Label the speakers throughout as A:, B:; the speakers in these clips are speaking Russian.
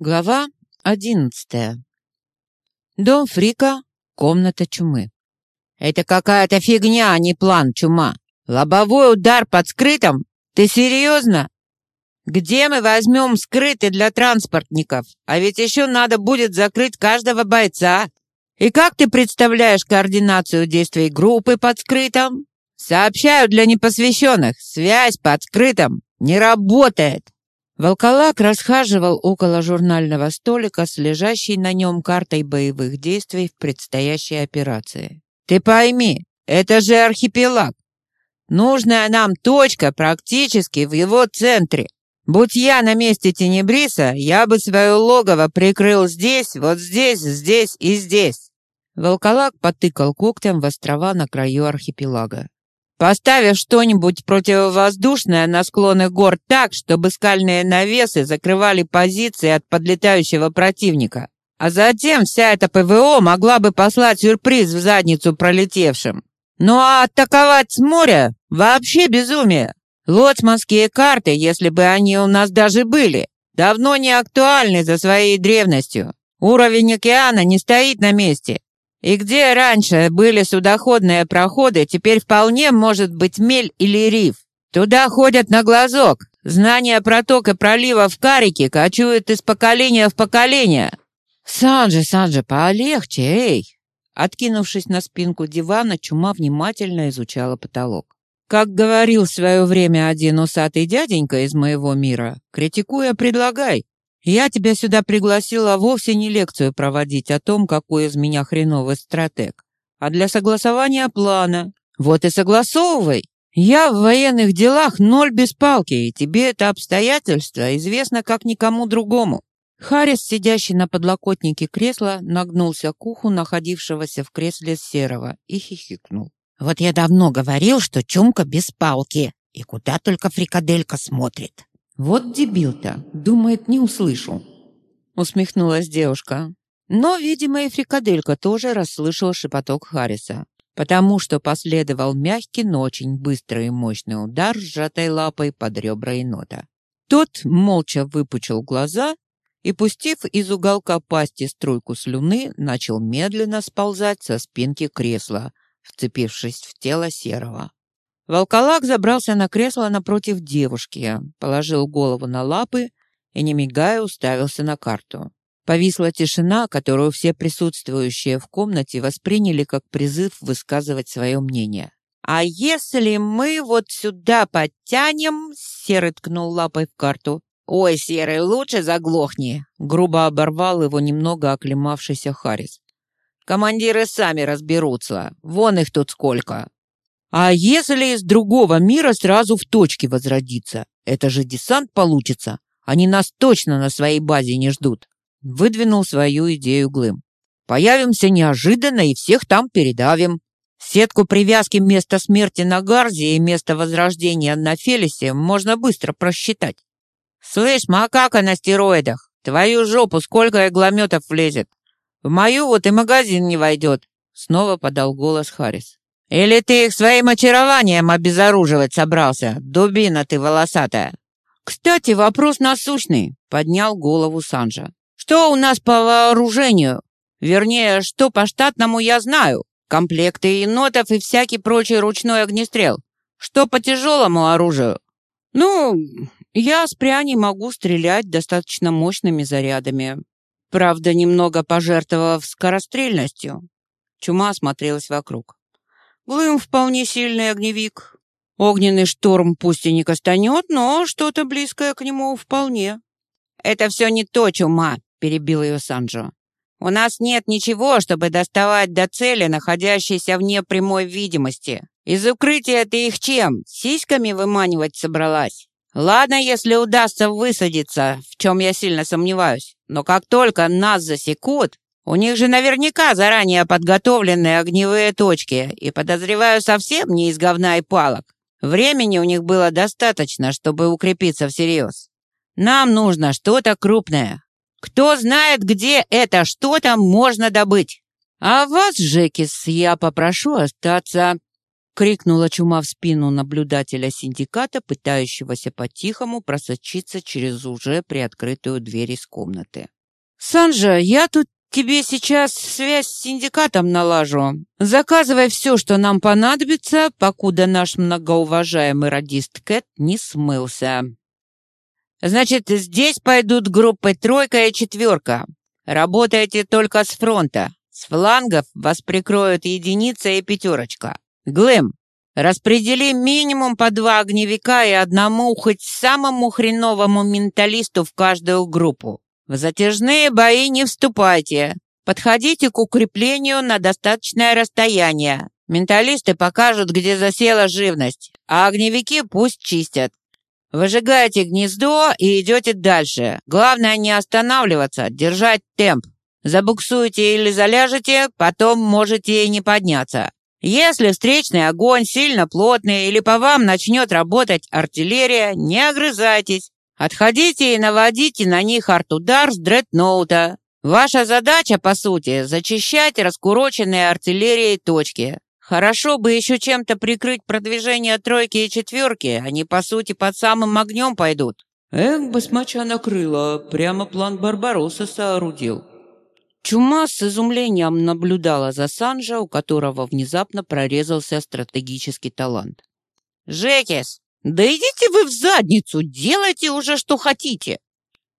A: Глава одиннадцатая. Дом Фрика, комната чумы. «Это какая-то фигня, а не план, чума. Лобовой удар под скрытым? Ты серьезно? Где мы возьмем скрытый для транспортников? А ведь еще надо будет закрыть каждого бойца. И как ты представляешь координацию действий группы под скрытым? Сообщаю для непосвященных, связь под скрытым не работает. Волколак расхаживал около журнального столика с лежащей на нем картой боевых действий в предстоящей операции. «Ты пойми, это же архипелаг. Нужная нам точка практически в его центре. Будь я на месте Тенебриса, я бы свое логово прикрыл здесь, вот здесь, здесь и здесь». Волколак потыкал когтем в острова на краю архипелага. Поставив что-нибудь противовоздушное на склоны гор так, чтобы скальные навесы закрывали позиции от подлетающего противника. А затем вся эта ПВО могла бы послать сюрприз в задницу пролетевшим. Ну а атаковать с моря – вообще безумие. Лоцманские карты, если бы они у нас даже были, давно не актуальны за своей древностью. Уровень океана не стоит на месте. И где раньше были судоходные проходы, теперь вполне может быть мель или риф. Туда ходят на глазок. Знания протока пролива в Карике кочуют из поколения в поколение. Санджи, Санджи, полегче, эй! Откинувшись на спинку дивана, чума внимательно изучала потолок. Как говорил в свое время один усатый дяденька из моего мира, критикуя, предлагай. Я тебя сюда пригласила вовсе не лекцию проводить о том, какой из меня хреновый стратег, а для согласования плана. Вот и согласовывай. Я в военных делах ноль без палки, и тебе это обстоятельство известно как никому другому. Харрис, сидящий на подлокотнике кресла, нагнулся к уху находившегося в кресле серого и хихикнул. «Вот я давно говорил, что Чумка без палки, и куда только фрикаделька смотрит. «Вот дебил-то, думает, не услышу», — усмехнулась девушка. Но, видимо, и фрикаделька тоже расслышал шепоток Харриса, потому что последовал мягкий, но очень быстрый и мощный удар сжатой лапой под ребра енота. Тот молча выпучил глаза и, пустив из уголка пасти струйку слюны, начал медленно сползать со спинки кресла, вцепившись в тело серого. Волколак забрался на кресло напротив девушки, положил голову на лапы и, не мигая, уставился на карту. Повисла тишина, которую все присутствующие в комнате восприняли как призыв высказывать свое мнение. «А если мы вот сюда подтянем?» — Серый ткнул лапой в карту. «Ой, Серый, лучше заглохни!» — грубо оборвал его немного оклемавшийся Харрис. «Командиры сами разберутся. Вон их тут сколько!» А если из другого мира сразу в точке возродиться? Это же десант получится. Они нас точно на своей базе не ждут. Выдвинул свою идею Глым. Появимся неожиданно и всех там передавим. Сетку привязки места смерти на Гарзе и место возрождения на Фелисе можно быстро просчитать. Слышь, макака на стероидах, твою жопу сколько иглометов влезет. В мою вот и магазин не войдет. Снова подал голос Харрис. Или ты их своим очарованием обезоруживать собрался, дубина ты волосатая?» «Кстати, вопрос насущный», — поднял голову Санжа. «Что у нас по вооружению? Вернее, что по штатному я знаю. Комплекты енотов и всякий прочий ручной огнестрел. Что по тяжелому оружию?» «Ну, я с пряни могу стрелять достаточно мощными зарядами. Правда, немного пожертвовав скорострельностью». Чума осмотрелась вокруг. Глым вполне сильный огневик. Огненный шторм пусть и не кастанет, но что-то близкое к нему вполне. «Это все не то, чума», — перебил ее Санджо. «У нас нет ничего, чтобы доставать до цели, находящейся вне прямой видимости. Из укрытия ты их чем? Сиськами выманивать собралась? Ладно, если удастся высадиться, в чем я сильно сомневаюсь. Но как только нас засекут, у них же наверняка заранее подготовленные огневые точки, и, подозреваю, совсем не из говна и палок. Времени у них было достаточно, чтобы укрепиться всерьез. Нам нужно что-то крупное. Кто знает, где это что-то можно добыть? А вас, Жекис, я попрошу остаться. крикнула чума в спину наблюдателя синдиката, пытающегося по-тихому просочиться через уже приоткрытую дверь из комнаты. «Санжа, я тут тебе сейчас связь с синдикатом налажу. Заказывай все, что нам понадобится, покуда наш многоуважаемый радист Кэт не смылся». «Значит, здесь пойдут группы тройка и четверка. Работаете только с фронта. С флангов вас прикроют единица и пятерочка. Глэм, распредели минимум по два огневика и одному хоть самому хреновому менталисту в каждую группу. В затяжные бои не вступайте. Подходите к укреплению на достаточное расстояние. Менталисты покажут, где засела живность, а огневики пусть чистят. Выжигайте гнездо и идете дальше. Главное не останавливаться, держать темп. Забуксуете или заляжете, потом можете и не подняться. Если встречный огонь сильно плотный или по вам начнет работать артиллерия, не огрызайтесь. Отходите и наводите на них арт-удар с дредноута. Ваша задача, по сути, зачищать раскуроченные артиллерией точки. Хорошо бы еще чем-то прикрыть продвижение тройки и четверки, они, по сути, под самым огнем пойдут.
B: Эх, басмача накрыла, прямо план Барбаросса соорудил.
A: Чума с изумлением наблюдала за Санжа, у которого внезапно прорезался стратегический талант. «Жекис, да идите вы в задницу, делайте уже, что хотите!»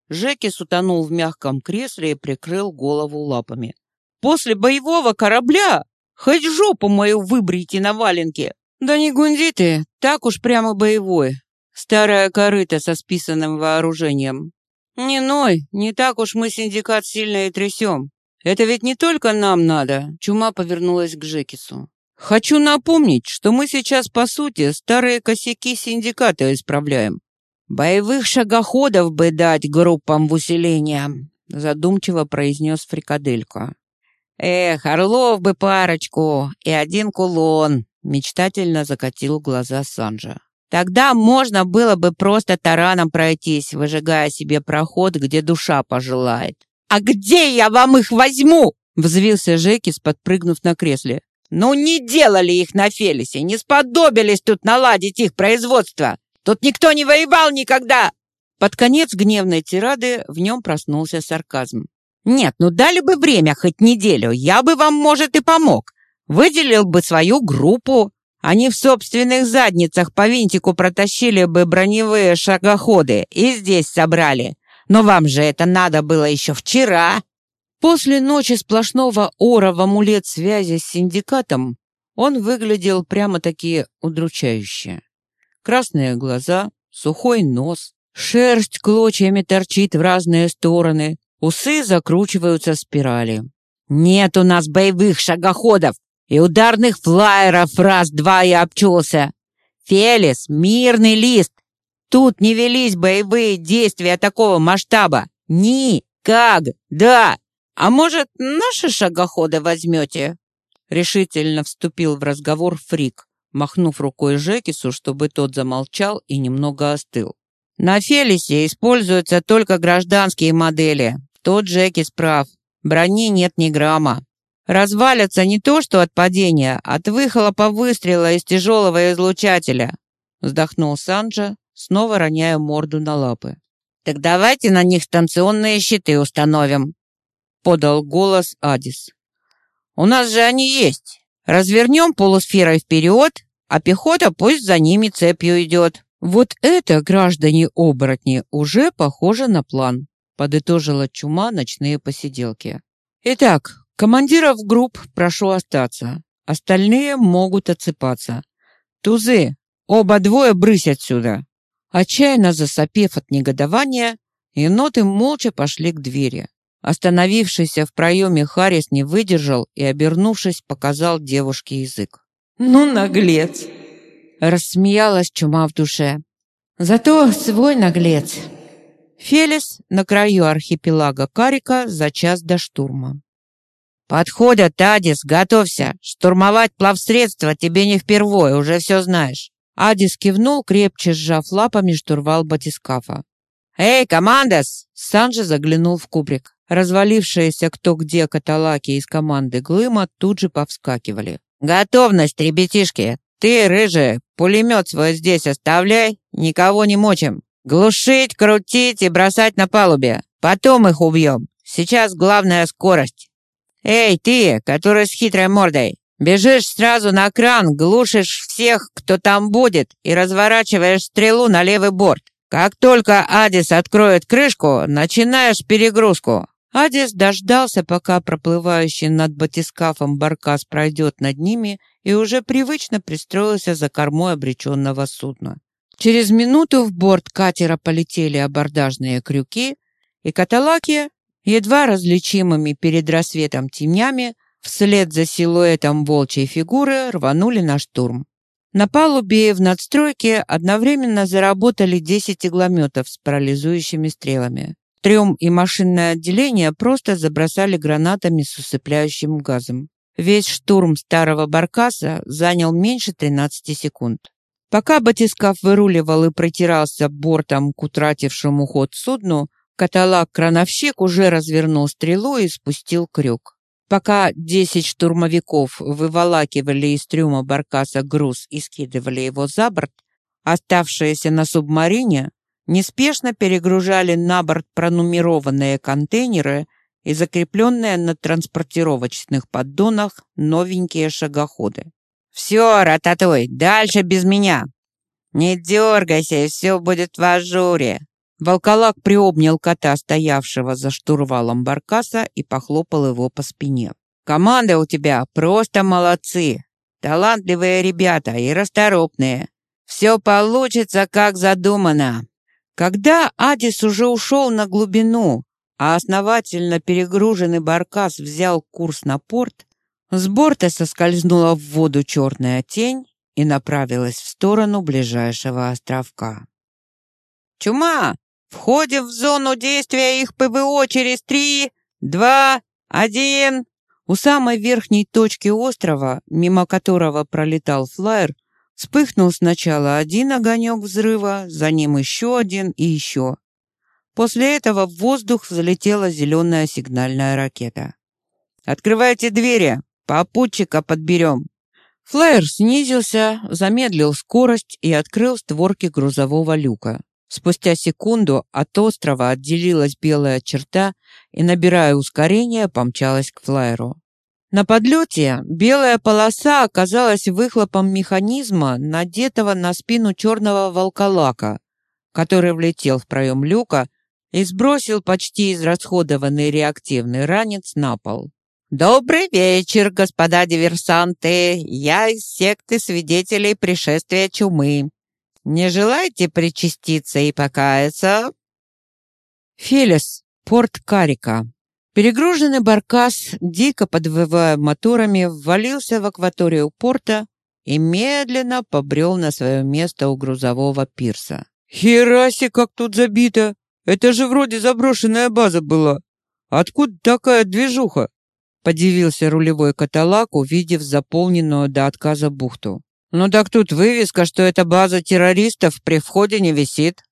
A: Жекис утонул в мягком кресле и прикрыл голову лапами. «После боевого корабля хоть жопу мою выбрите на валенке!» «Да не гунди ты, так уж прямо боевой. Старая корыта со списанным вооружением. Не ной, не так уж мы синдикат сильно и трясем. Это ведь не только нам надо. Чума повернулась к Жекису. Хочу напомнить, что мы сейчас, по сути, старые косяки синдиката исправляем. Боевых шагоходов бы дать группам в усиление, задумчиво произнес Фрикаделька. Эх, орлов бы парочку и один кулон, мечтательно закатил глаза Санжа. Тогда можно было бы просто тараном пройтись, выжигая себе проход, где душа пожелает. «А где я вам их возьму?» — взвился Жекис, подпрыгнув на кресле. «Ну не делали их на Фелисе, не сподобились тут наладить их производство. Тут никто не воевал никогда!» Под конец гневной тирады в нем проснулся сарказм. «Нет, ну дали бы время хоть неделю, я бы вам, может, и помог. Выделил бы свою группу. Они в собственных задницах по винтику протащили бы броневые шагоходы и здесь собрали. Но вам же это надо было еще вчера. После ночи сплошного ора в амулет связи с синдикатом он выглядел прямо-таки удручающе. Красные глаза, сухой нос, шерсть клочьями торчит в разные стороны, усы закручиваются спирали. «Нет у нас боевых шагоходов и ударных флайеров раз-два и обчелся. Фелис — мирный лист, Тут не велись боевые действия такого масштаба. Ни, как, да. А может, наши шагоходы возьмете?» Решительно вступил в разговор Фрик, махнув рукой Жекису, чтобы тот замолчал и немного остыл. «На Фелисе используются только гражданские модели. Тот Джекис прав. Брони нет ни грамма. Развалятся не то что от падения, от выхлопа выстрела из тяжелого излучателя», вздохнул Санджа, снова роняя морду на лапы. «Так давайте на них станционные щиты установим», — подал голос Адис. «У нас же они есть. Развернем полусферой вперед, а пехота пусть за ними цепью идет». «Вот это, граждане-оборотни, уже похоже на план», — подытожила чума ночные посиделки. «Итак, командиров групп прошу остаться. Остальные могут отсыпаться. Тузы, оба двое брысь отсюда. Отчаянно засопев от негодования, еноты молча пошли к двери. Остановившийся в проеме Харрис не выдержал и, обернувшись, показал девушке язык.
B: «Ну, наглец!»
A: Рассмеялась чума в душе. «Зато свой наглец!» Фелис на краю архипелага Карика за час до штурма. «Подходят, Адис, готовься! Штурмовать плавсредство тебе не впервой, уже все знаешь!» Адис кивнул, крепче сжав лапами штурвал батискафа. «Эй, командос!» Санджи заглянул в кубрик. Развалившиеся кто где каталаки из команды Глыма тут же повскакивали. «Готовность, ребятишки! ты, рыжий, пулемет свой здесь оставляй, никого не мочим. Глушить, крутить и бросать на палубе. Потом их убьем. Сейчас главная скорость. Эй, ты, который с хитрой мордой, бежишь сразу на кран, глушишь всех, кто там будет, и разворачиваешь стрелу на левый борт. Как только Адис откроет крышку, начинаешь перегрузку. Адис дождался, пока проплывающий над батискафом баркас пройдет над ними и уже привычно пристроился за кормой обреченного судна. Через минуту в борт катера полетели абордажные крюки, и каталаки, едва различимыми перед рассветом тенями, вслед за силуэтом волчьей фигуры рванули на штурм. На палубе в надстройке одновременно заработали 10 иглометов с парализующими стрелами. Трем и машинное отделение просто забросали гранатами с усыпляющим газом. Весь штурм старого баркаса занял меньше 13 секунд. Пока батискаф выруливал и протирался бортом к утратившему ход судну, каталаг-крановщик уже развернул стрелу и спустил крюк. Пока десять штурмовиков выволакивали из трюма баркаса груз и скидывали его за борт, оставшиеся на субмарине неспешно перегружали на борт пронумерованные контейнеры и закрепленные на транспортировочных поддонах новенькие шагоходы. «Все, Рататой, дальше без меня!» «Не дергайся, все будет в ажуре!» Волколак приобнял кота, стоявшего за штурвалом баркаса, и похлопал его по спине. «Команда у тебя просто молодцы! Талантливые ребята и расторопные. Все получится, как задумано!» Когда Адис уже ушел на глубину, а основательно перегруженный баркас взял курс на порт, с борта соскользнула в воду черная тень и направилась в сторону ближайшего островка. «Чума! Входим в зону действия их ПВО через три, два, один!» У самой верхней точки острова, мимо которого пролетал флайер, вспыхнул сначала один огонек взрыва, за ним еще один и еще. После этого в воздух взлетела зеленая сигнальная ракета. «Открывайте двери!» Попутчика подберем». Флайер снизился, замедлил скорость и открыл створки грузового люка. Спустя секунду от острова отделилась белая черта и, набирая ускорение, помчалась к флайеру. На подлете белая полоса оказалась выхлопом механизма, надетого на спину черного волколака, который влетел в проем люка и сбросил почти израсходованный реактивный ранец на пол. «Добрый вечер, господа диверсанты! Я из секты свидетелей пришествия чумы. Не желаете причаститься и покаяться?» Фелис, порт Карика. Перегруженный баркас, дико подвывая моторами, ввалился в акваторию порта и медленно побрел на свое место у грузового пирса. «Хераси, как тут забито! Это же вроде заброшенная база была! Откуда такая движуха?» Подивился рулевой каталак, увидев заполненную до отказа бухту. «Ну так тут вывеска, что эта база террористов при входе не висит.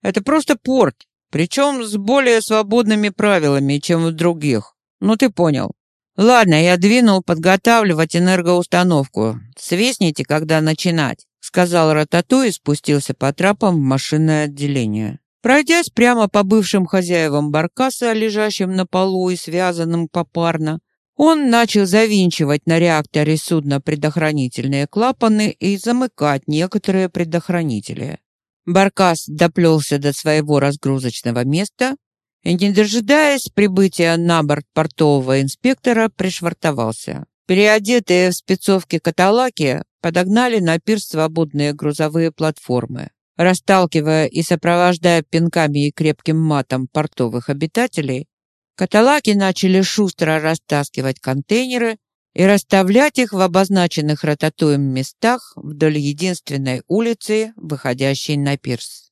A: Это просто порт, причем с более свободными правилами, чем в других. Ну ты понял. Ладно, я двинул подготавливать энергоустановку. Свистните, когда начинать», сказал Ратату и спустился по трапам в машинное отделение. Пройдясь прямо по бывшим хозяевам баркаса, лежащим на полу и связанным попарно, он начал завинчивать на реакторе судна предохранительные клапаны и замыкать некоторые предохранители. Баркас доплелся до своего разгрузочного места и, не дожидаясь прибытия на борт портового инспектора, пришвартовался. Переодетые в спецовки каталаки подогнали на пирс свободные грузовые платформы. Расталкивая и сопровождая пинками и крепким матом портовых обитателей, каталаки начали шустро растаскивать контейнеры и расставлять их в обозначенных ротатуем местах вдоль единственной улицы, выходящей на пирс.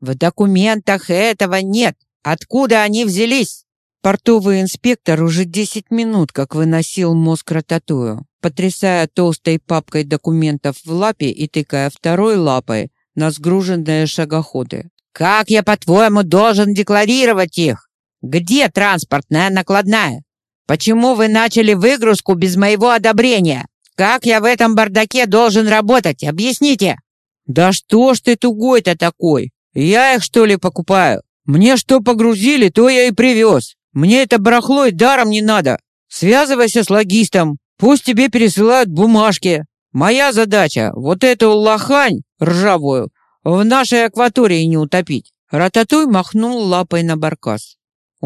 A: «В документах этого нет! Откуда они взялись?» Портовый инспектор уже 10 минут как выносил мозг ротатую, потрясая толстой папкой документов в лапе и тыкая второй лапой на сгруженные шагоходы. «Как я, по-твоему, должен декларировать их? Где транспортная накладная? Почему вы начали выгрузку без моего одобрения? как я в этом бардаке должен работать? Объясните!» «Да что ж ты тугой-то такой? Я их, что ли, покупаю? Мне что погрузили, то я и привез. Мне это барахло и даром не надо. Связывайся с логистом, пусть тебе пересылают бумажки. Моя задача — вот эту лохань ржавую в нашей акватории не утопить». Рататуй махнул лапой на баркас.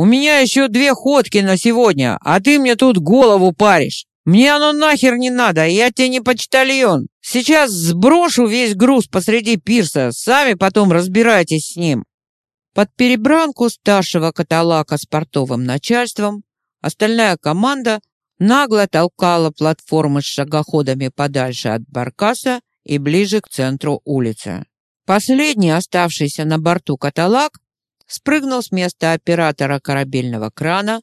A: «У меня еще две ходки на сегодня, а ты мне тут голову паришь. Мне оно нахер не надо, я тебе не почтальон. Сейчас сброшу весь груз посреди пирса, сами потом разбирайтесь с ним». Под перебранку старшего каталака с портовым начальством остальная команда нагло толкала платформы с шагоходами подальше от баркаса и ближе к центру улицы. Последний, оставшийся на борту каталак, спрыгнул с места оператора корабельного крана,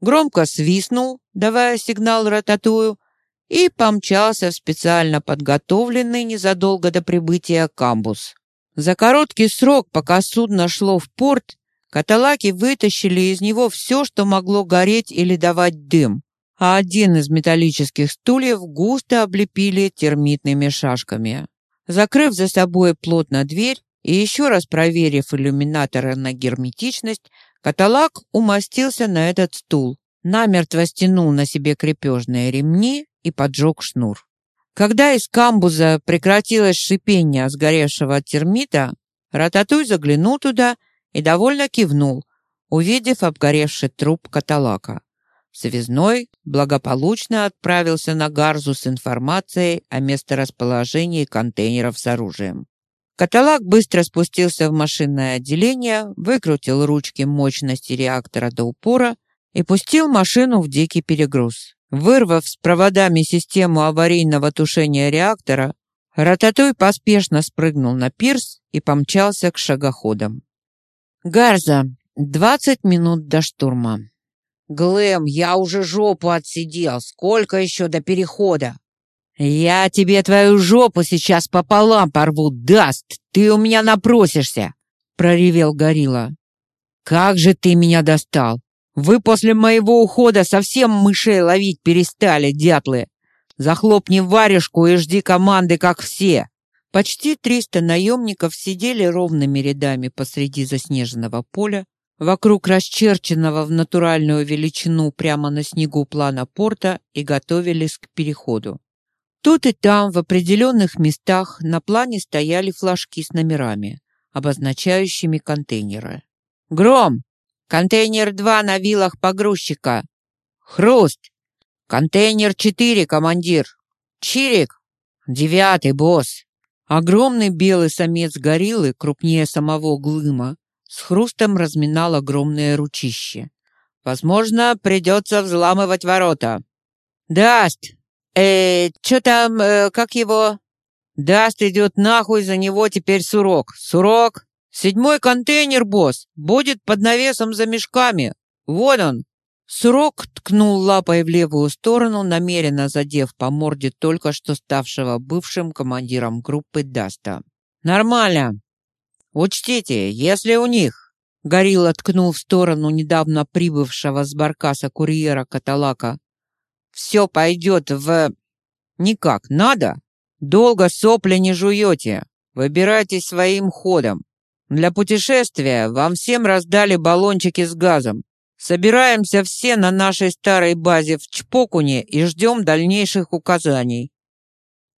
A: громко свистнул, давая сигнал рататую, и помчался в специально подготовленный незадолго до прибытия камбус. За короткий срок, пока судно шло в порт, каталаки вытащили из него все, что могло гореть или давать дым, а один из металлических стульев густо облепили термитными шашками. Закрыв за собой плотно дверь и еще раз проверив иллюминаторы на герметичность, каталак умостился на этот стул, намертво стянул на себе крепежные ремни и поджег шнур. Когда из камбуза прекратилось шипение сгоревшего термита, Рататуй заглянул туда и довольно кивнул, увидев обгоревший труп каталака. Связной благополучно отправился на Гарзу с информацией о месторасположении контейнеров с оружием. Каталак быстро спустился в машинное отделение, выкрутил ручки мощности реактора до упора и пустил машину в дикий перегруз. Вырвав с проводами систему аварийного тушения реактора, Рататуй поспешно спрыгнул на пирс и помчался к шагоходам. «Гарза, двадцать минут до штурма». «Глэм, я уже жопу отсидел. Сколько еще до перехода?» «Я тебе твою жопу сейчас пополам порву, Даст! Ты у меня напросишься!» — проревел горилла. «Как же ты меня достал! Вы после моего ухода совсем мышей ловить перестали, дятлы! Захлопни варежку и жди команды, как все!» Почти триста наемников сидели ровными рядами посреди заснеженного поля, вокруг расчерченного в натуральную величину прямо на снегу плана порта и готовились к переходу. Тут и там, в определенных местах, на плане стояли флажки с номерами, обозначающими контейнеры. «Гром! Контейнер 2 на вилах погрузчика. Хруст. Контейнер 4, командир. Чирик. Девятый, босс. Огромный белый самец гориллы, крупнее самого Глыма, с хрустом разминал огромное ручище. Возможно, придется взламывать ворота. Даст. Э, что там, э, как его? Даст идет нахуй, за него теперь Сурок. Сурок, Седьмой контейнер, босс, будет под навесом за мешками. Вот он. Сурок ткнул лапой в левую сторону, намеренно задев по морде только что ставшего бывшим командиром группы Даста. Нормально. Учтите, если у них Горилла ткнул в сторону недавно прибывшего с баркаса курьера Каталака. «Все пойдет в... Никак, надо? Долго сопли не жуете. Выбирайтесь своим ходом. Для путешествия вам всем раздали баллончики с газом. Собираемся все на нашей старой базе в Чпокуне и ждем дальнейших указаний.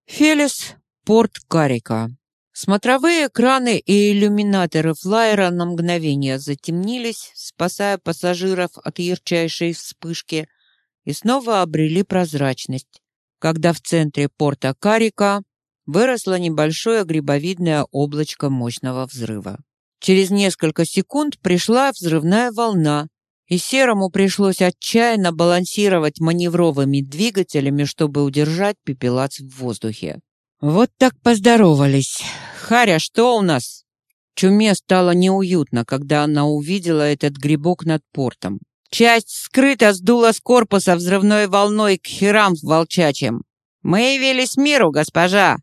A: Фелис, порт Карика. Смотровые экраны и иллюминаторы флайера на мгновение затемнились, спасая пассажиров от ярчайшей вспышки, и снова обрели прозрачность, когда в центре порта Карика выросло небольшое грибовидное облачко мощного взрыва. Через несколько секунд пришла взрывная волна, и Серому пришлось отчаянно балансировать маневровыми двигателями, чтобы удержать пепелац в воздухе. Вот так поздоровались. Харя, что у нас? Чуме стало неуютно, когда она увидела этот грибок над портом. Часть скрыта сдула с корпуса взрывной волной к херам волчачьим. Мы явились миру, госпожа.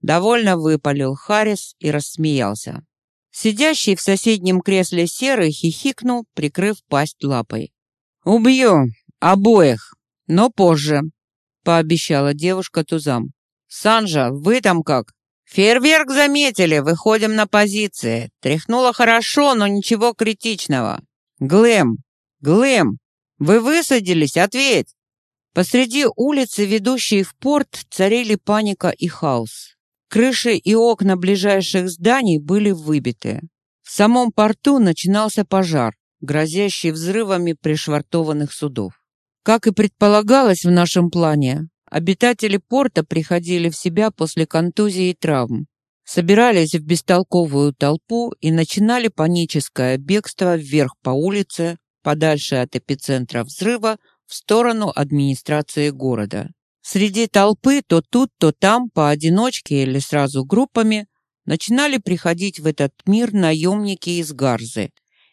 A: Довольно выпалил Харрис и рассмеялся. Сидящий в соседнем кресле серый хихикнул, прикрыв пасть лапой. «Убью! Обоих! Но позже!» пообещала девушка тузам. «Санжа, вы там как?» «Фейерверк заметили, выходим на позиции. Тряхнуло хорошо, но ничего критичного. Глэм, Глэм, вы высадились, ответь!» Посреди улицы, ведущей в порт, царили паника и хаос. Крыши и окна ближайших зданий были выбиты. В самом порту начинался пожар, грозящий взрывами пришвартованных судов. Как и предполагалось в нашем плане, обитатели порта приходили в себя после контузии и травм, собирались в бестолковую толпу и начинали паническое бегство вверх по улице, подальше от эпицентра взрыва, в сторону администрации города. Среди толпы то тут, то там, поодиночке или сразу группами, начинали приходить в этот мир наемники из Гарзы,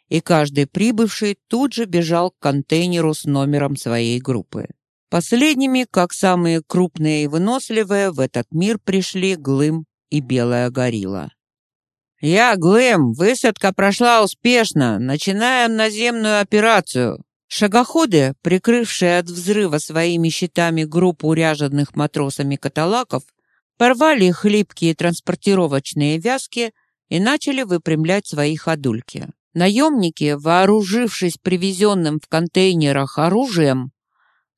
A: и каждый прибывший тут же бежал к контейнеру с номером своей группы. Последними, как самые крупные и выносливые, в этот мир пришли Глым и Белая Горилла. «Я Глэм, высадка прошла успешно, начинаем наземную операцию». Шагоходы, прикрывшие от взрыва своими щитами группу ряженых матросами каталаков, порвали хлипкие транспортировочные вязки и начали выпрямлять свои ходульки. Наемники, вооружившись привезенным в контейнерах оружием,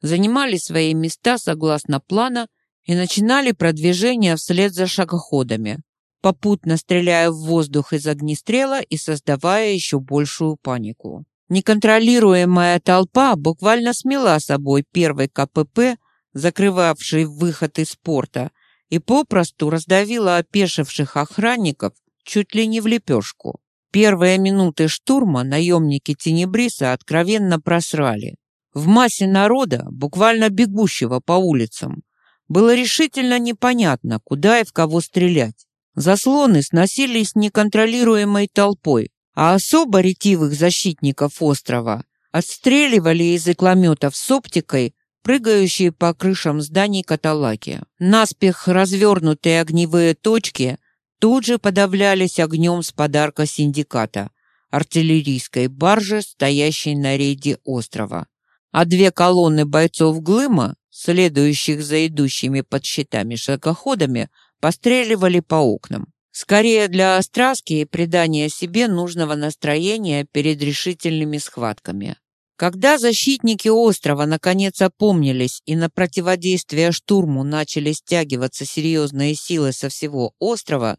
A: занимали свои места согласно плана и начинали продвижение вслед за шагоходами, попутно стреляя в воздух из огнестрела и создавая еще большую панику. Неконтролируемая толпа буквально смела собой первый КПП, закрывавший выход из порта, и попросту раздавила опешивших охранников чуть ли не в лепешку. Первые минуты штурма наемники Тенебриса откровенно просрали. В массе народа, буквально бегущего по улицам, было решительно непонятно, куда и в кого стрелять. Заслоны сносились неконтролируемой толпой, а особо ретивых защитников острова отстреливали из иглометов с оптикой прыгающие по крышам зданий каталаки. Наспех развернутые огневые точки тут же подавлялись огнем с подарка синдиката – артиллерийской баржи, стоящей на рейде острова. А две колонны бойцов Глыма, следующих за идущими под щитами шагоходами, постреливали по окнам. Скорее для остраски и придания себе нужного настроения перед решительными схватками. Когда защитники острова наконец опомнились и на противодействие штурму начали стягиваться серьезные силы со всего острова,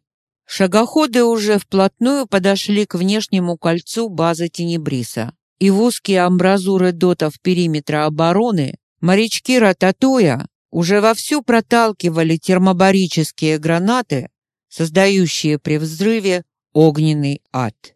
A: Шагоходы уже вплотную подошли к внешнему кольцу базы Тенебриса, и в узкие амбразуры дотов периметра обороны морячки Рататуя уже вовсю проталкивали термобарические гранаты, создающие при взрыве огненный ад.